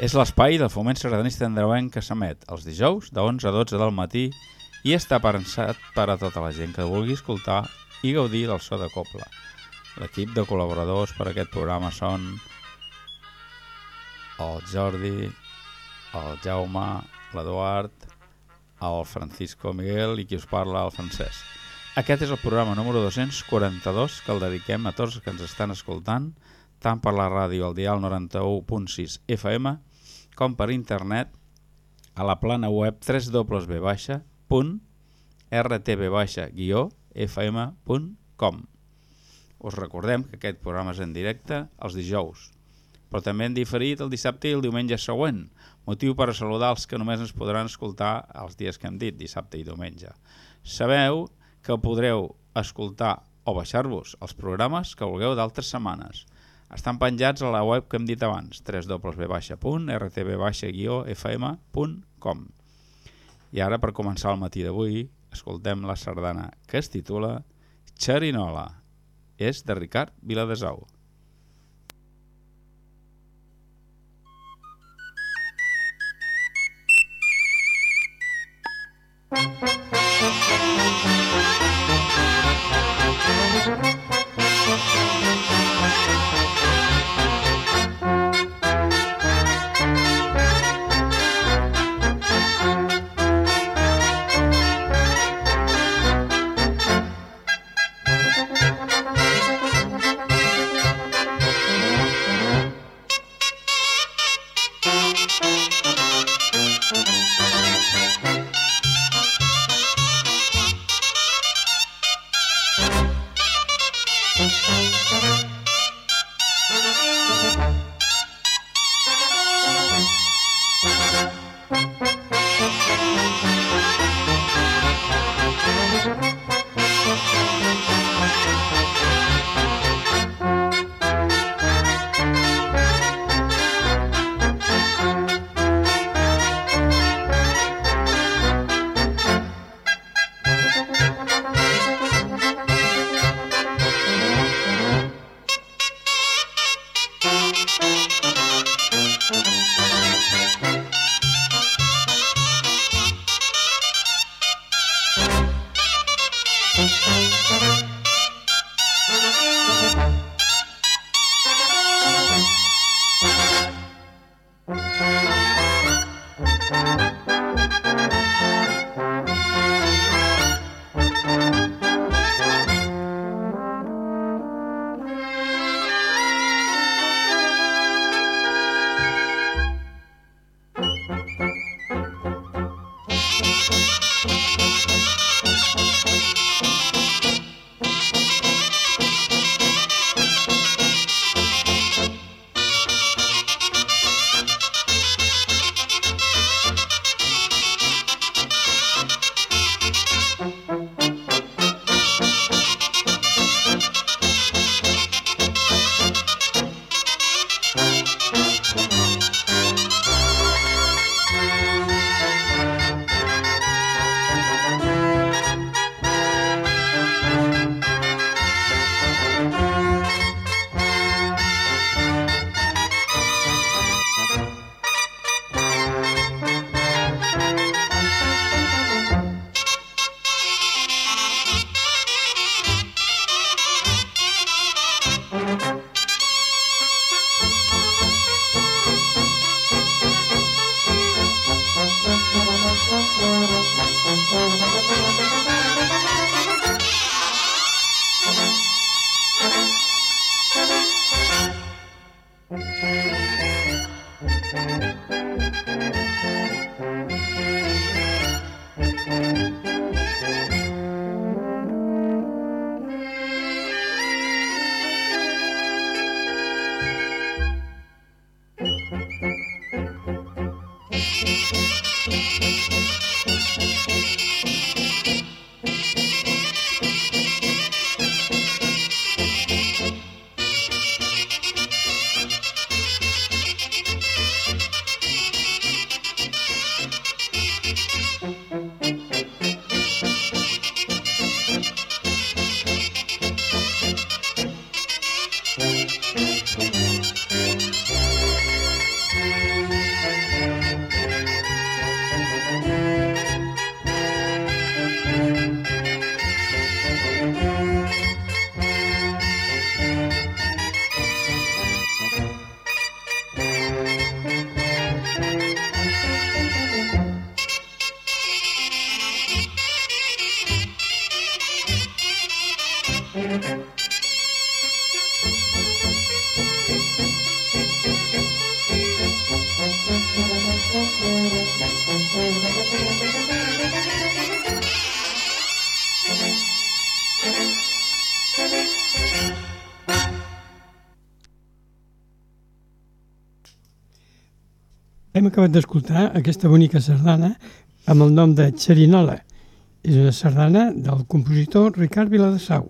És l'espai del foment sardanista andreuenc que s'emet els dijous de 11 a 12 del matí i està pensat per a tota la gent que vulgui escoltar i gaudir del so de coble. L'equip de col·laboradors per a aquest programa són el Jordi, el Jaume, l'Eduard, el Francisco Miguel i qui us parla, el Francesc. Aquest és el programa número 242 que el dediquem a tots els que ens estan escoltant, tant per la ràdio al dial 91.6 FM com per internet a la plana web www.rtb-fm.com Us recordem que aquest programa és en directe els dijous, però també en diferit el dissabte i el diumenge següent, motiu per a saludar els que només ens podran escoltar els dies que hem dit, dissabte i diumenge. Sabeu que podreu escoltar o baixar-vos els programes que vulgueu d'altres setmanes estan penjats a la web que hem dit abans, www.rtb-fm.com. I ara, per començar el matí d'avui, escoltem la sardana que es titula Xerinola. És de Ricard Viladesau. Acabat d'escoltar aquesta bonica sardana amb el nom de Xerinola. És una sardana del compositor Ricard Viladesau.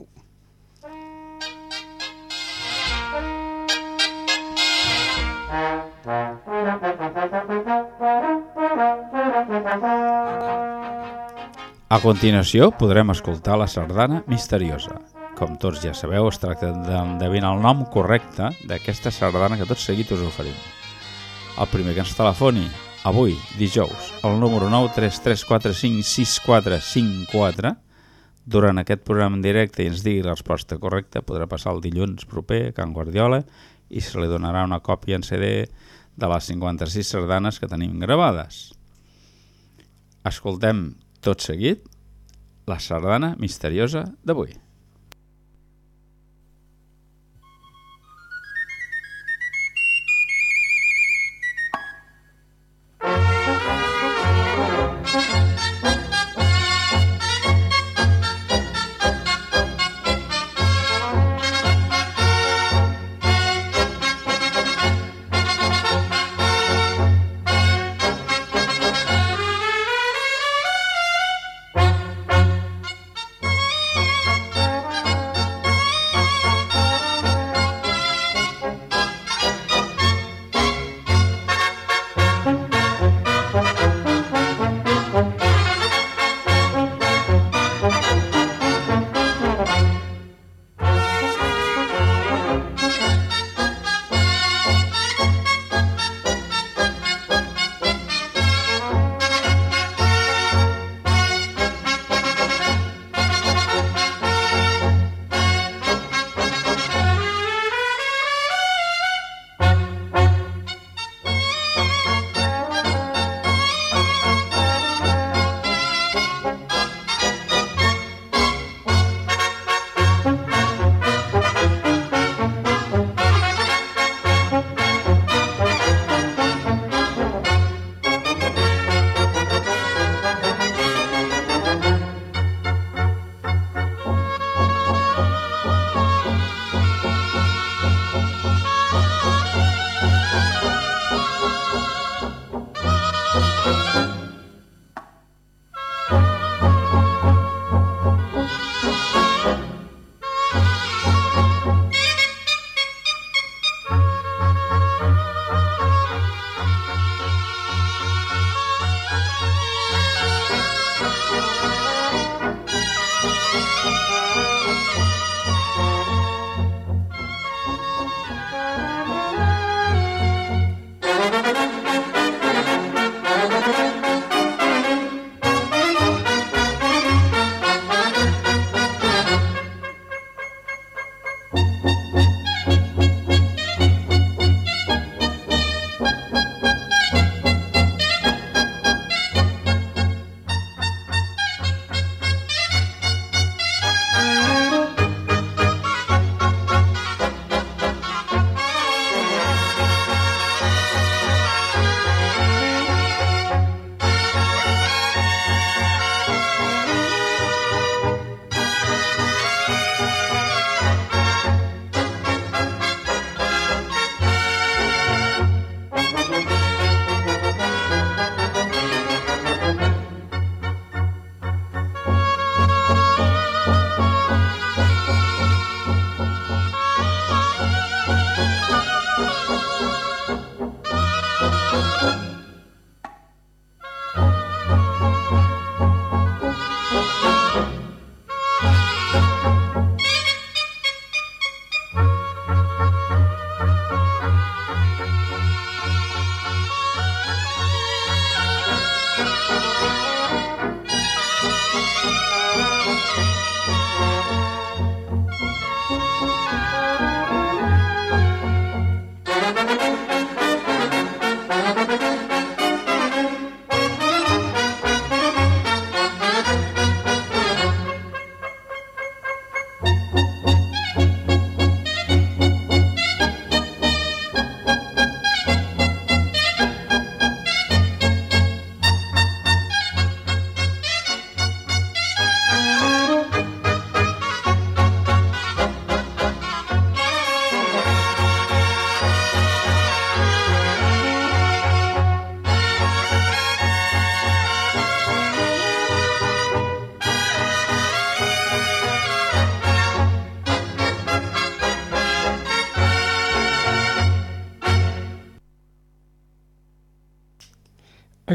A continuació podrem escoltar la sardana misteriosa. Com tots ja sabeu, es tracta d'endevinar el nom correcte d'aquesta sardana que tot seguit us oferim. El primer que ens telefoni avui, dijous, al número 933456454 durant aquest programa en directe i ens digui la resposta correcta podrà passar el dilluns proper a Can Guardiola i se li donarà una còpia en CD de les 56 sardanes que tenim gravades. Escoltem tot seguit la sardana misteriosa d'avui.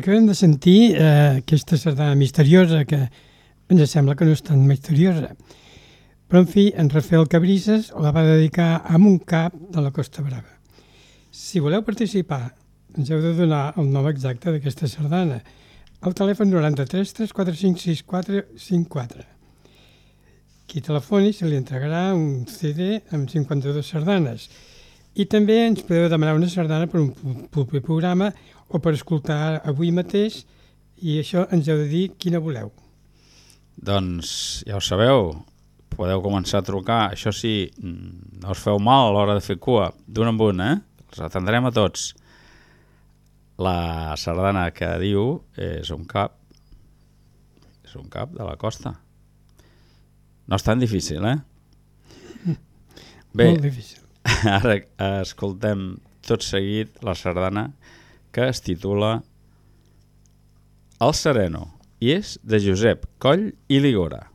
Acabem de sentir eh, aquesta sardana misteriosa que ens sembla que no és tan misteriosa. Però, en fi, en Rafael Cabrisses la va dedicar a un cap de la Costa Brava. Si voleu participar, ens heu de donar el nom exacte d'aquesta sardana. El telèfon 93 345 6454. Qui telefoni se li entregarà un CD amb 52 sardanes. I també ens podeu demanar una sardana per un proper programa o per escoltar avui mateix i això ens heu de dir quina voleu. Doncs ja ho sabeu, podeu començar a trucar. Això sí, no us feu mal a l'hora de fer cua, d'un en un, eh? Els atendrem a tots. La sardana que diu és un cap. És un cap de la costa. No és tan difícil, eh? Bé, Molt difícil. ara escoltem tot seguit la sardana que es titula El Sereno i és de Josep Coll i Ligora.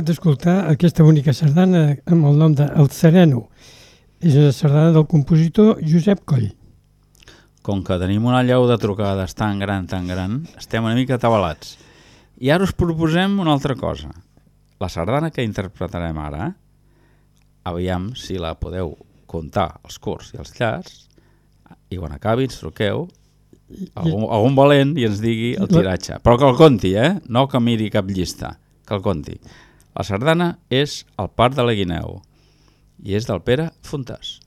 Acabat d'escoltar aquesta bonica sardana amb el nom de El Sereno. És una sardana del compositor Josep Coll. Com que tenim una llau de trucades tan gran, tan gran, estem una mica atabalats. I ara us proposem una altra cosa. La sardana que interpretarem ara, aviam si la podeu comptar els curts i els llars, i quan acabi ens truqueu algun, algun valent i ens digui el tiratge. Però que el conti, eh? No que miri cap llista, que el conti. La sardana és el part de la guineu i és del Pere Fontàs.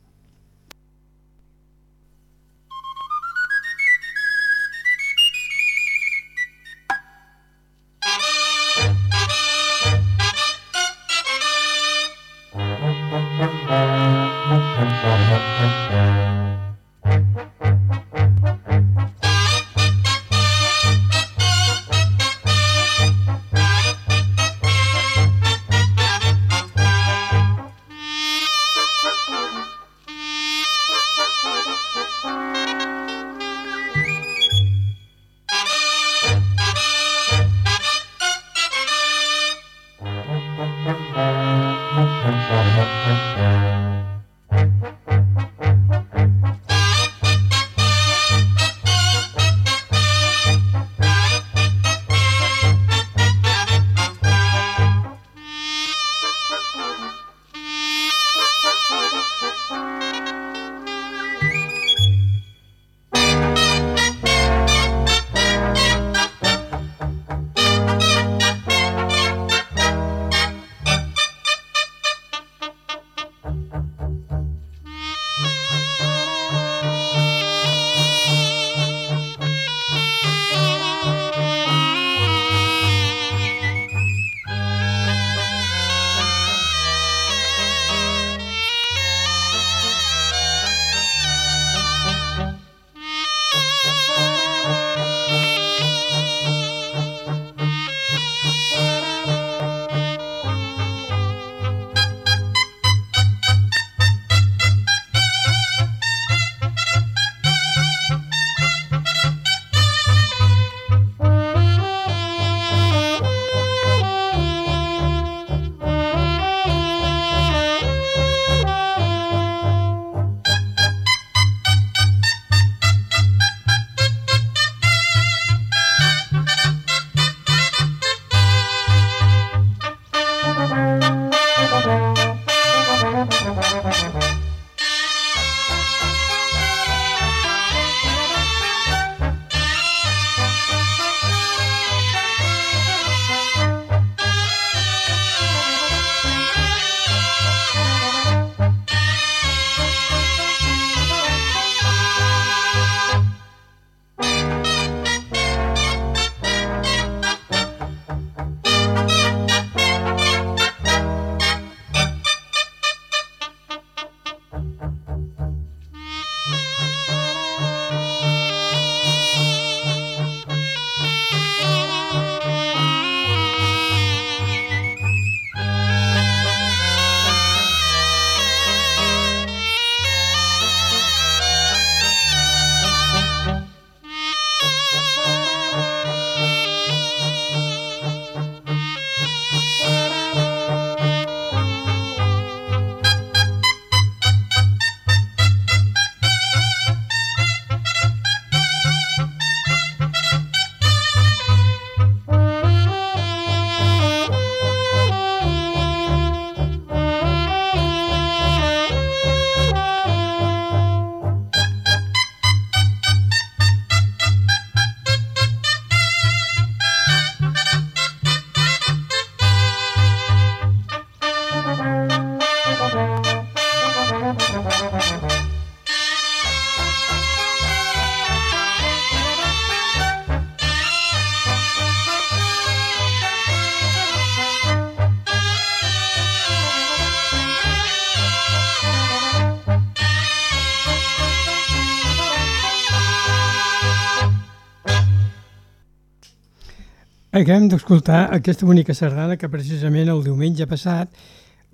Acabem d'escoltar aquesta bonica sardana que precisament el diumenge passat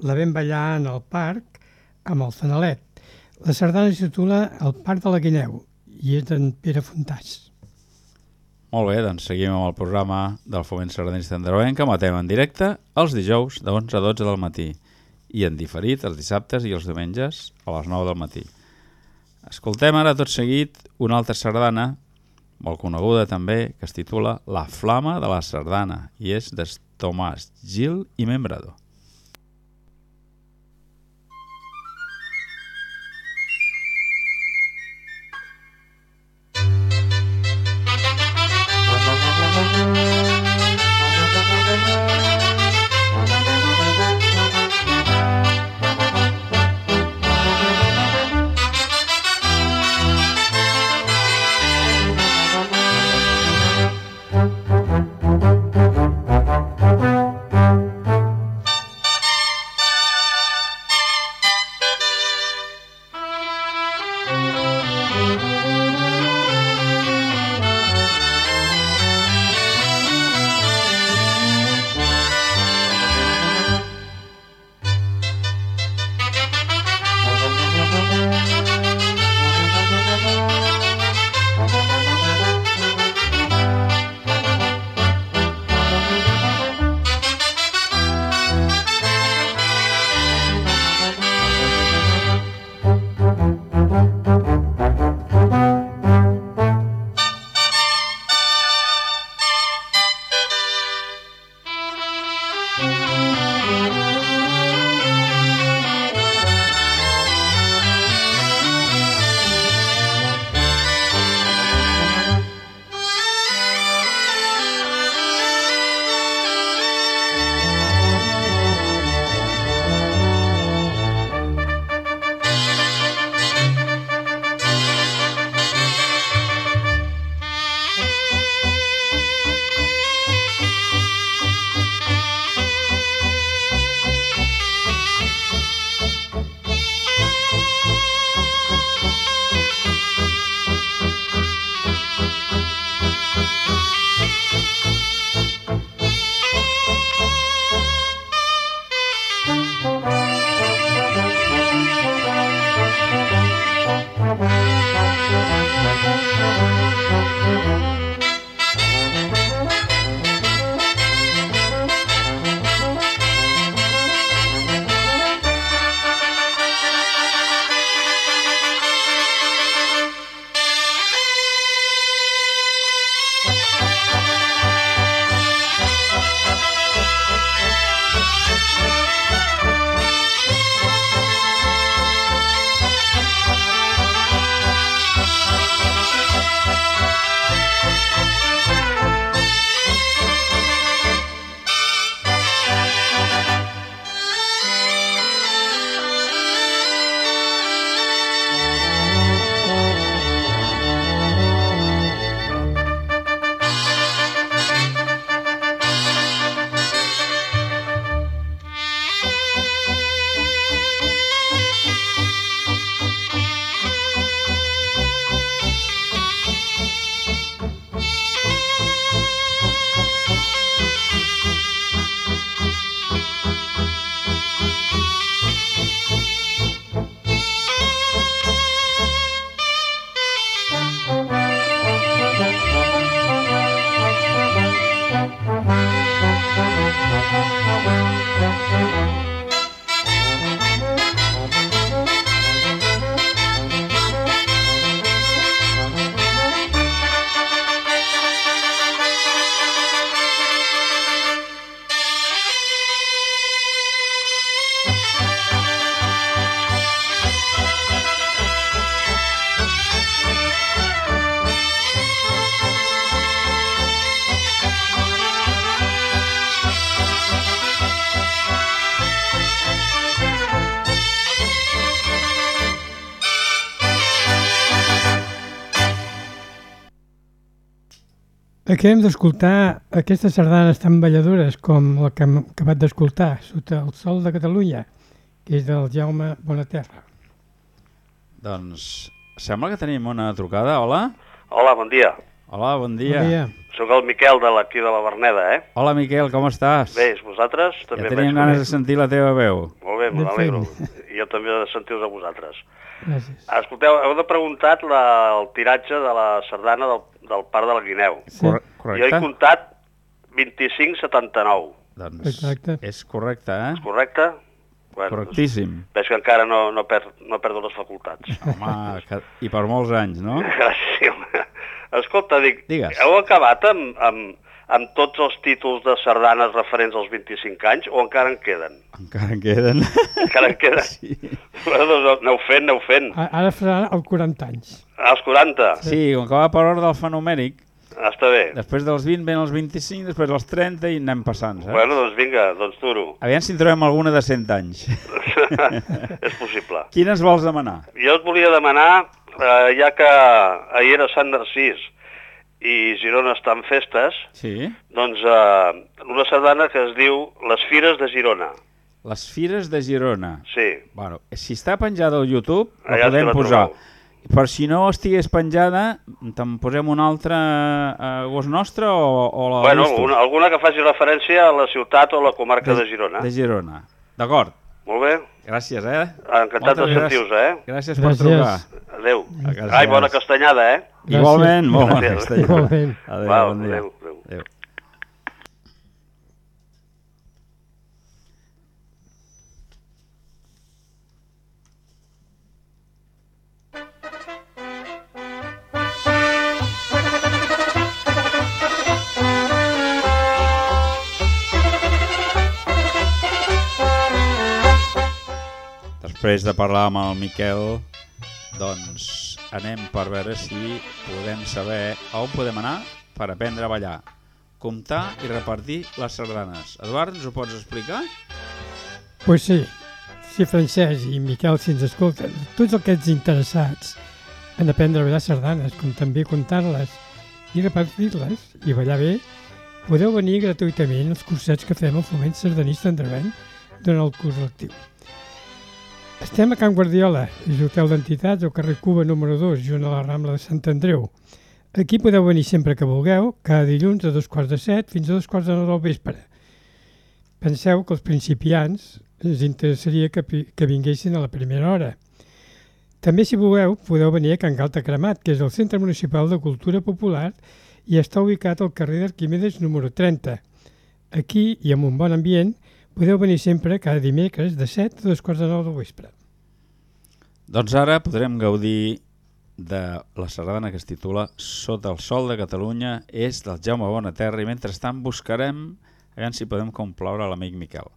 la vam ballar en el parc amb el Fanalet. La sardana es titula El Parc de la Guineu i és d'en Pere Fontàs. Molt bé, doncs seguim amb el programa del Foment Sardanista Andreuenc que matem en directe els dijous de 11 a 12 del matí i en diferit els dissabtes i els diumenges a les 9 del matí. Escoltem ara tot seguit una altra sardana molt coneguda també, que es titula La flama de la sardana i és Tomàs Gil i Membrado. Acabem d'escoltar aquestes sardanes tan balladores com la que hem acabat d'escoltar, Sota el sol de Catalunya, que és del Jaume Bonaterra. Doncs sembla que tenim una trucada. Hola? Hola, bon dia. Hola, bon dia. Bon dia. Sóc el Miquel de l'aquí de la Verneda, eh? Hola, Miquel, com estàs? Bé, vosaltres ja també teníem veig ganes de sentir la teva veu. Molt bé, me n'alegro. I jo també de sentir-vos a vosaltres. Gràcies. Escolteu, heu de preguntat la, el tiratge de la sardana del, del Parc de la Guineu. Sí, Corre Jo he correcte? comptat 25,79, Doncs Exacte. és correcte, eh? correcte? Bueno, Correctíssim. Veig que encara no, no, per, no perdo les facultats. Home, que... i per molts anys, no? Gràcies. Escolta, dic, Digues. heu acabat amb, amb, amb tots els títols de sardanes referents als 25 anys o encara en queden? Encara en queden. Encara en queden? Sí. Bueno, doncs aneu fent, aneu fent. A- Ara farà el 40 anys. Als 40? Sí, com que va per ordre alfanumèric, Ah, Està bé. després dels 20 ven els 25, després els 30 i anem passant, saps? Bueno, doncs vinga, doncs duro. Aviam si en trobem alguna de 100 anys. És possible. Quines vols demanar? Jo et volia demanar, eh, ja que ahir era Sant Narcís i Girona està en festes, Sí. doncs eh, una sardana que es diu Les Fires de Girona. Les Fires de Girona. Sí, Bueno, si està penjada al YouTube, la Allà podem la posar. trobeu. Per si no estigués penjada, te'n posem una altra a gos nostre o, o la bueno, una, alguna que faci referència a la ciutat o la comarca de, Girona. De Girona. D'acord. Molt bé? Gràcies, eh? Encantat de Moltes sentir-vos, eh? Gràcies per Gràcies. trucar. Adéu. Gràcies. Ai, bona castanyada, eh? Gràcies. Igualment, molt bona festa. Igualment. Adéu, Val, bon dia. adéu, adéu. adéu. Després de parlar amb el Miquel, doncs anem per veure si podem saber on podem anar per aprendre a ballar, comptar i repartir les sardanes. Eduard, ens ho pots explicar? Pues sí, sí, Francesc i Miquel, si ens escolten, tots aquests interessats en aprendre a ballar sardanes, com també comptar-les i repartir-les i ballar bé, podeu venir gratuïtament als cursets que fem al Foment Sardanista Andrevent durant el curs lectiu. Estem a Can Guardiola, és l'hotel d'entitats al carrer Cuba número 2, junt a la Rambla de Sant Andreu. Aquí podeu venir sempre que vulgueu, cada dilluns a dos quarts de set fins a dos quarts de nou del vespre. Penseu que els principiants ens interessaria que, que vinguessin a la primera hora. També, si voleu, podeu venir a Can Galta Cremat, que és el Centre Municipal de Cultura Popular i està ubicat al carrer d'Arquimedes número 30. Aquí, i amb un bon ambient, podeu venir sempre cada dimecres de 7 a dos quarts de 9 del vespre. Doncs ara podrem gaudir de la sardana que es titula Sota el sol de Catalunya és del Jaume Bonaterra i mentrestant buscarem a veure si podem complaure l'amic Miquel.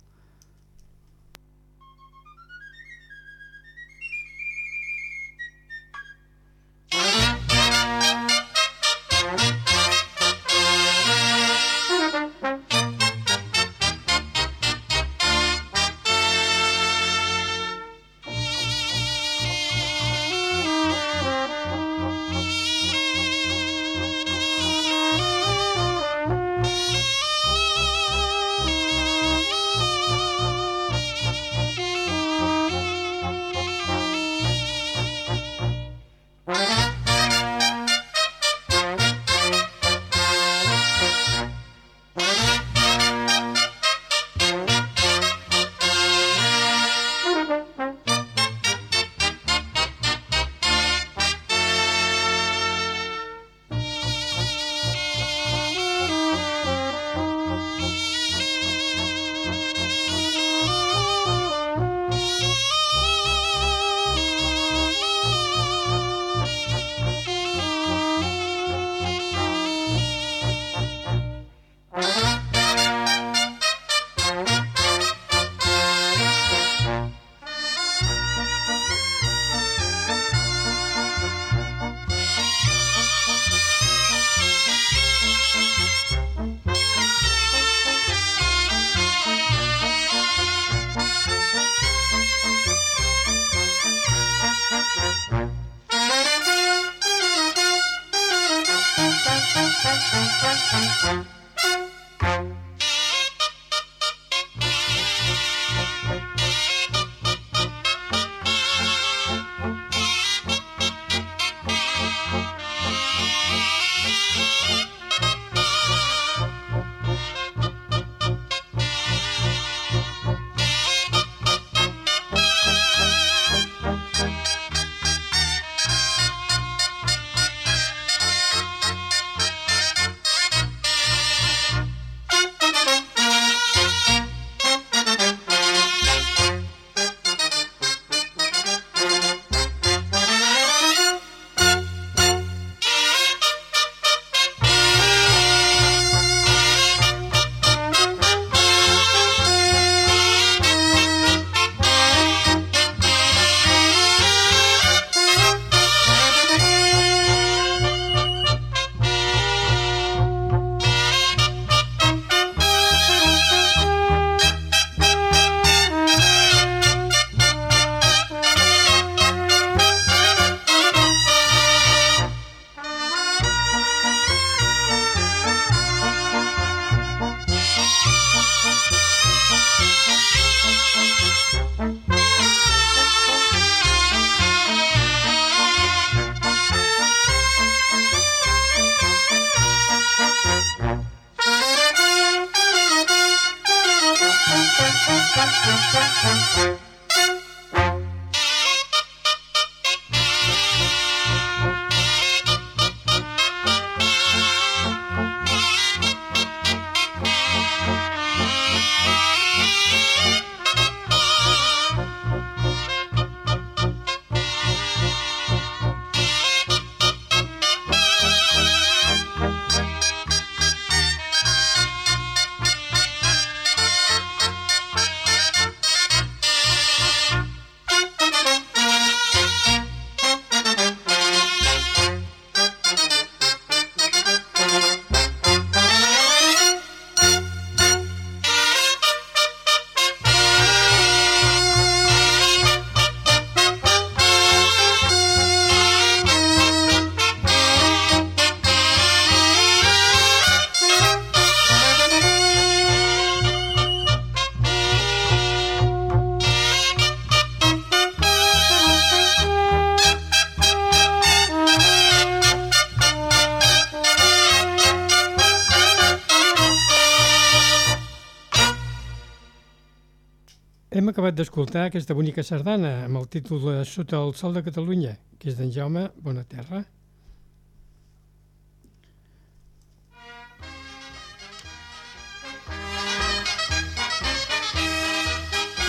Acabat d'escoltar aquesta bonica sardana amb el títol de Sota el sol de Catalunya, que és d'en Jaume Bonaterra.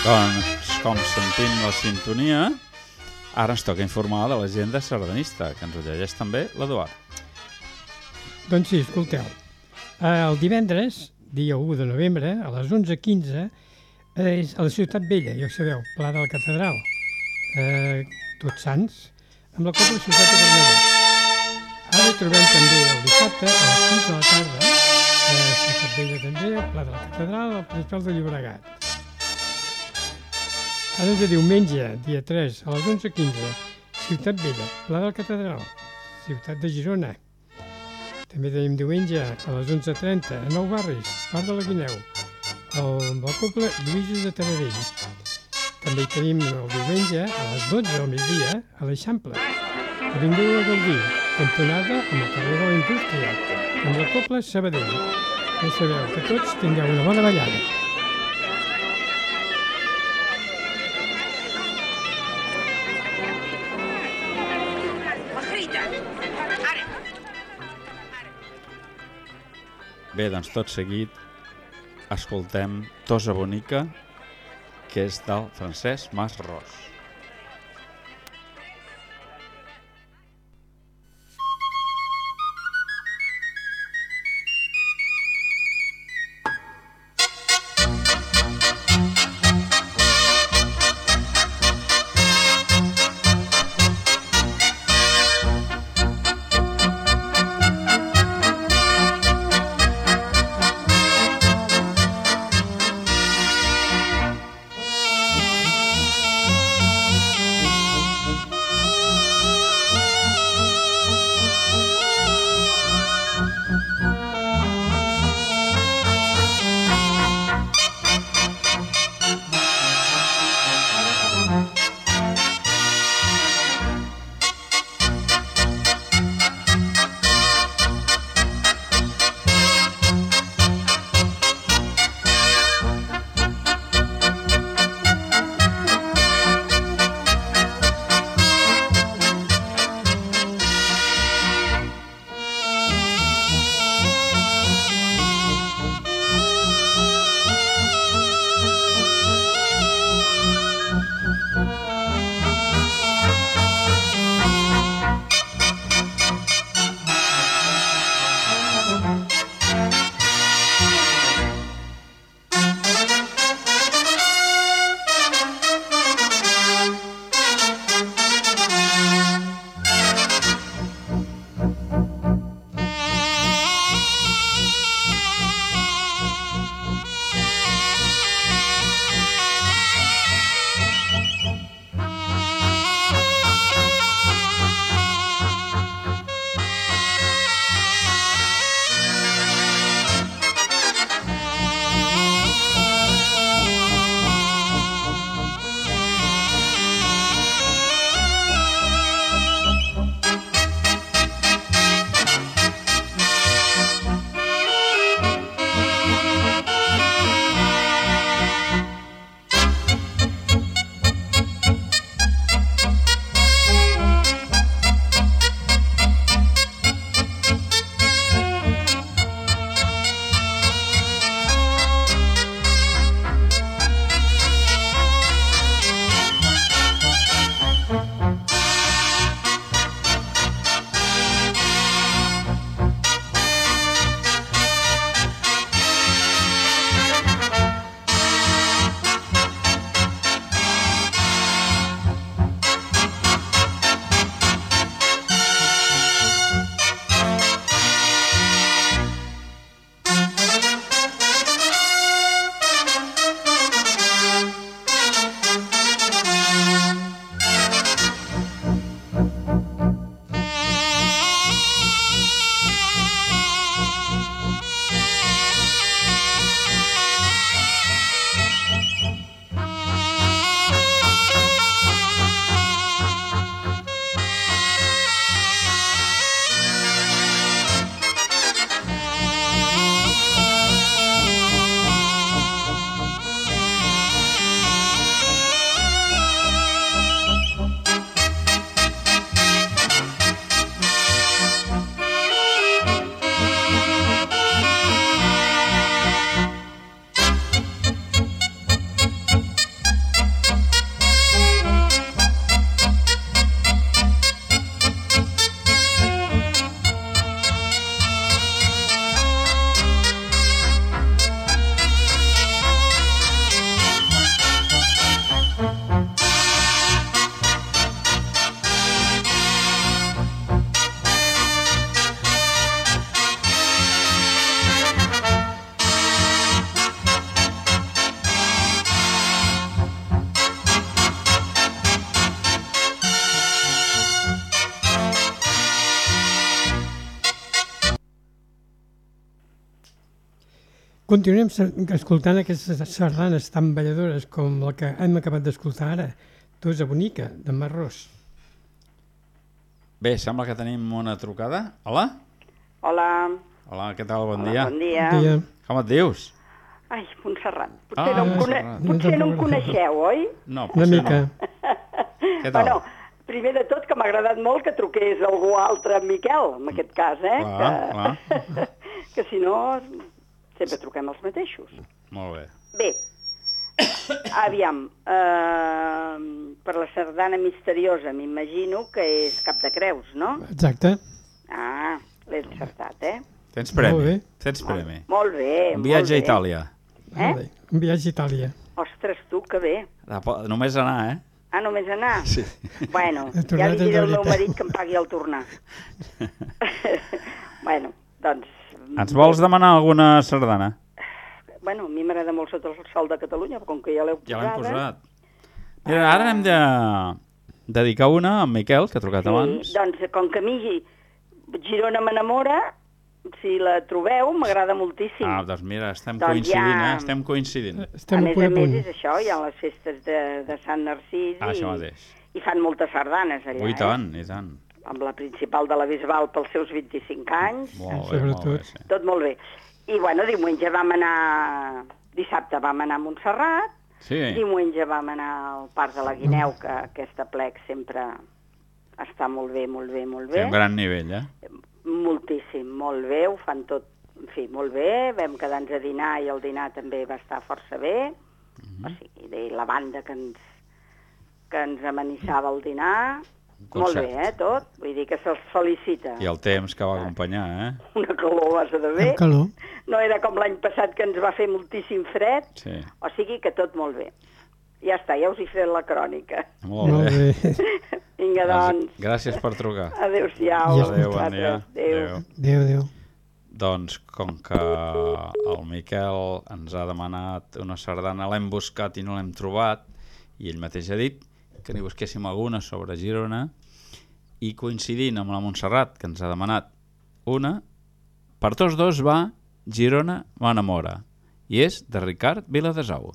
Doncs, com sentim la sintonia, ara ens toca informar de l'agenda sardanista, que ens ho llegeix també l'Eduard. Doncs sí, escolteu. Eh, El divendres, dia 1 de novembre, a les 11.15, eh, és a la Ciutat Vella, ja ho sabeu, Pla de la Catedral, eh, Tots Sants, amb la Copla Ciutat de Cornellà. Ara trobem també el dissabte a les 6 de la tarda, a la Ciutat Vella també, al Pla de la Catedral, al Principal de Llobregat. Ara de diumenge, dia 3, a les 11.15, Ciutat Vella, Pla de la Catedral, Ciutat de Girona. També tenim diumenge a les 11.30 a Nou Barris, Parc de la Guineu, el, amb la Copla Lluïsos de Taradell. També hi tenim el diumenge a les 12 del migdia a l'Eixample, Avinguda de Gaudí, cantonada amb el carrer de la Indústria, amb la Copla Sabadell. Ja sabeu que tots tingueu una bona ballada. Bé, doncs tot seguit escoltem Tosa Bonica, que és del Francesc Mas Ros. Continuem escoltant aquestes sardanes tan balladores com la que hem acabat d'escoltar ara, Tosa Bonica, de Marrós. Bé, sembla que tenim una trucada. Hola? Hola. Hola, què tal? Bon Hola, dia. Bon dia. Bon dia. Com et dius? Ai, Montserrat. Potser, Ah, no, em cone... Montserrat. Potser no em coneixeu, oi? No, Una potser mica. no. Què tal? Bueno, primer de tot, que m'ha agradat molt que truqués algú altre, en Miquel, en aquest cas, eh? Clar, que... que si no, sempre truquem els mateixos. Molt bé. Bé, aviam, eh, per la sardana misteriosa m'imagino que és Cap de Creus, no? Exacte. Ah, l'he encertat, eh? Tens premi. Molt bé. Tens premi. Molt bé, Un viatge a molt bé. Itàlia. Eh? Molt bé. Un viatge a Itàlia. Ostres, tu, que bé. Només anar, eh? Ah, només anar? Sí. Bueno, ja li diré al meu marit que em pagui el tornar. bueno, doncs... Ens vols demanar alguna sardana? Bueno, a mi m'agrada molt sota el sol de Catalunya, però com que ja l'heu Ja posada... l'hem posat. Mira, ara hem de dedicar una a Miquel, que ha trucat Sí, abans. doncs com que a mi Girona m'enamora, si la trobeu, m'agrada moltíssim. Ah, doncs mira, estem Doncs coincidint, ja- eh? Estem coincidint. Estem a més a a més és això, hi ha les festes de, de Sant Narcís Ah, i, i fan moltes sardanes allà, Ui, eh? tant, i tant. Amb la principal de la Bisbal pels seus 25 anys. Molt bé, molt bé, sí. Tot molt bé. I, bueno, diumenge vam anar... Dissabte vam anar a Montserrat, Sí, diumenge vam anar al Parc de la Guineu, que aquesta plec sempre està molt bé, molt bé, molt té bé. un gran nivell, eh? Moltíssim, molt bé, ho fan tot, en fi, molt bé. Vam quedar-nos a dinar i el dinar també va estar força bé. Mhm. O sigui, de la banda que ens, que ens amenitzava el dinar, Un molt concert. bé, eh, tot. Vull dir que se'ls felicita. I el temps que va acompanyar, eh? Una calor base de bé. Calor. No era com l'any passat que ens va fer moltíssim fred, Sí, o sigui que tot molt bé. Ja està, ja us he fet la crònica. molt, bé. Vinga, doncs, Gràcies per trucar. adéu-siau. I a Adéu, bon dia. Adéu. Adéu, adéu. Doncs com que el Miquel ens ha demanat una sardana, l'hem buscat i no l'hem trobat, i ell mateix ha dit que n'hi busquéssim alguna sobre Girona, i coincidint amb la Montserrat, que ens ha demanat una, per tots dos va Girona m'enamora, i és de Ricard Viladesau.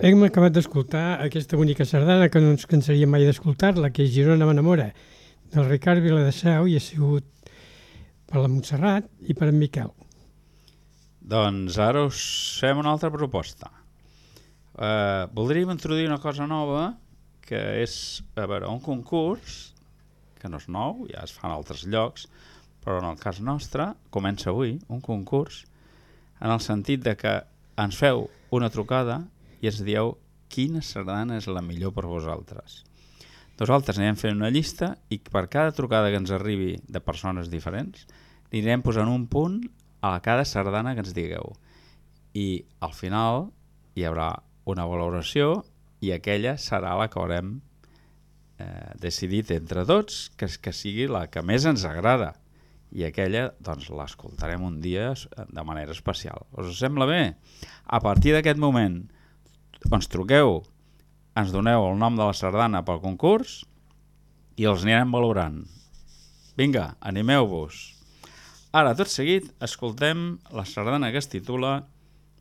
Hem acabat d'escoltar aquesta bonica sardana que no ens cansaríem mai d'escoltar-la, que és Girona m'enamora, del Ricard Viladeseu i ha sigut per la Montserrat i per en Miquel. Doncs ara us fem una altra proposta. Uh, voldríem introduir una cosa nova que és a veure, un concurs que no és nou, ja es fa en altres llocs, però en el cas nostre comença avui un concurs en el sentit de que ens feu una trucada i ens dieu quina sardana és la millor per vosaltres. Nosaltres anirem fent una llista i per cada trucada que ens arribi de persones diferents anirem posant un punt a cada sardana que ens digueu. I al final hi haurà una valoració i aquella serà la que haurem eh, decidit entre tots que, que sigui la que més ens agrada i aquella doncs l'escoltarem un dia de manera especial. Us sembla bé? A partir d'aquest moment ens truqueu, ens doneu el nom de la sardana pel concurs i els anirem valorant. Vinga, animeu-vos. Ara, tot seguit, escoltem la sardana que es titula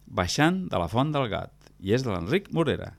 Baixant de la font del gat i és de l'Enric Morera.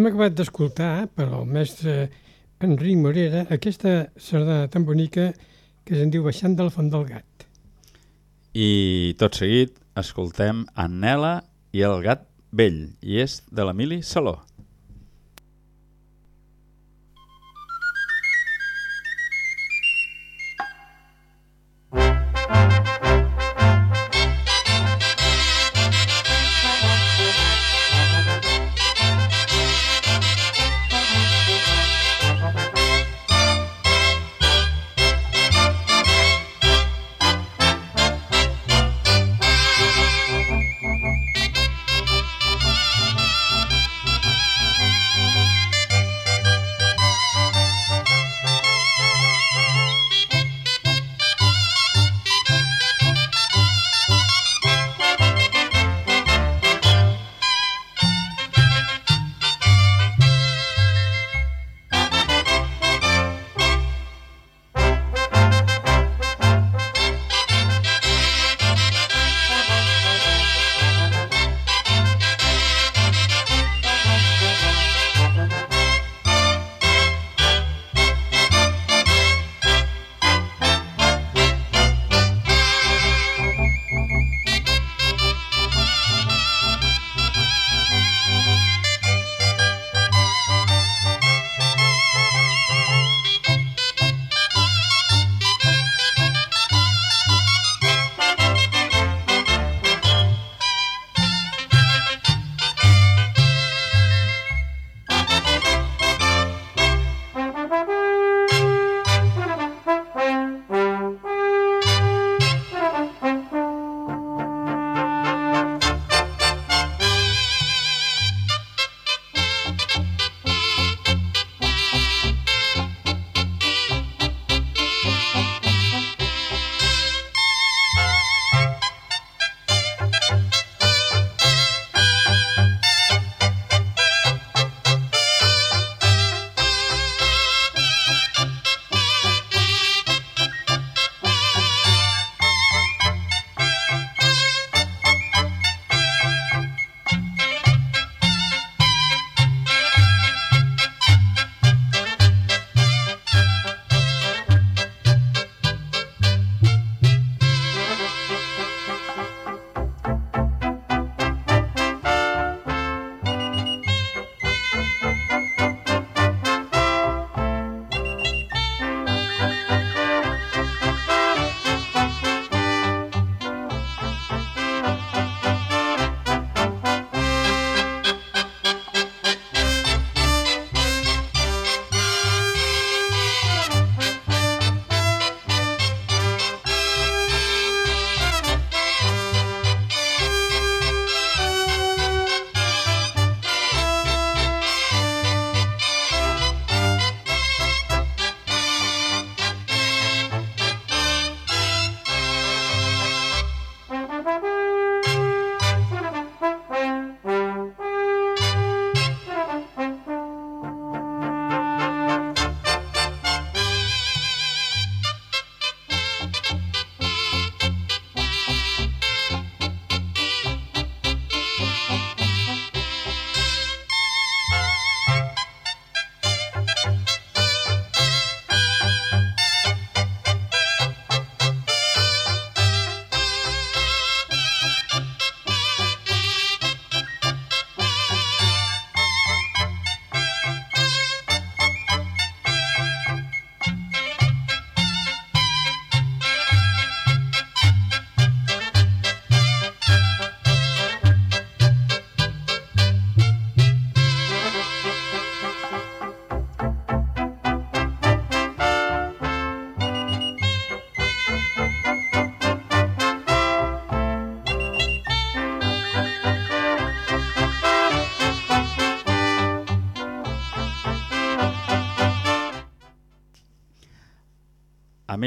Hem acabat d'escoltar per al mestre Enric Morera aquesta sardana tan bonica que se'n diu Baixant de la Font del Gat. I tot seguit escoltem en Nela i el gat vell, i és de l'Emili Saló.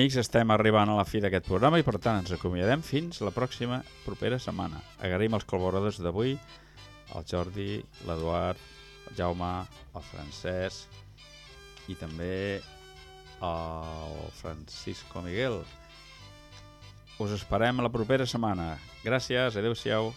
Amics, estem arribant a la fi d'aquest programa i per tant ens acomiadem fins la pròxima propera setmana. Agraïm els col·laboradors d'avui, el Jordi, l'Eduard, el Jaume, el Francesc i també el Francisco Miguel. Us esperem la propera setmana. Gràcies, adeu-siau.